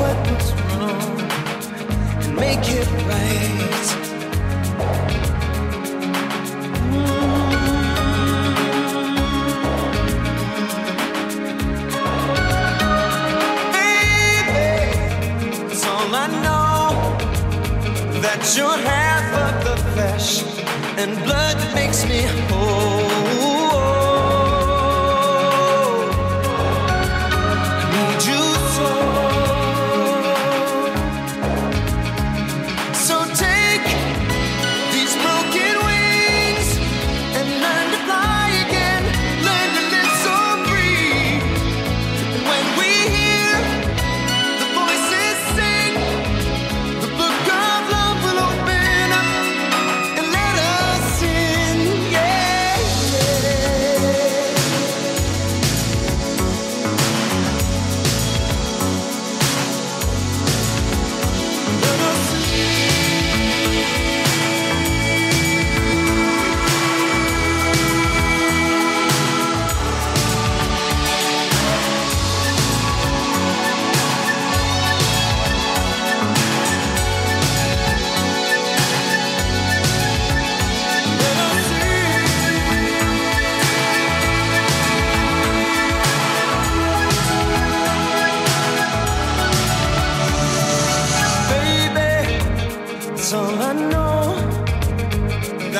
Wrong and make it right. Mm. Baby, that's all I know. That you're half of the flesh and blood makes me whole.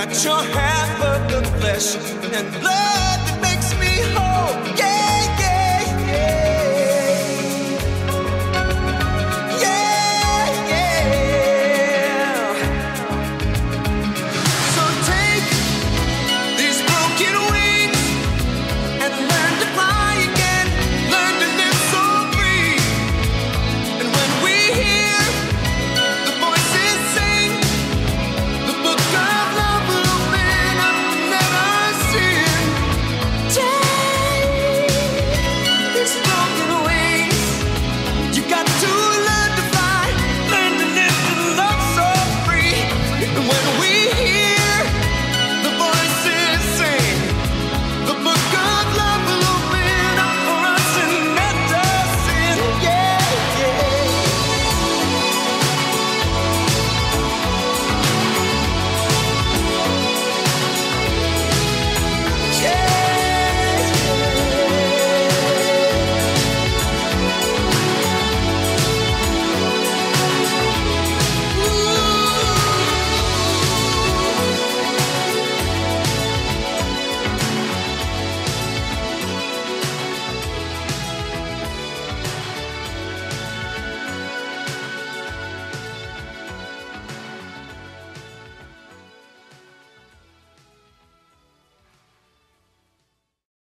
That you're half of the flesh and blood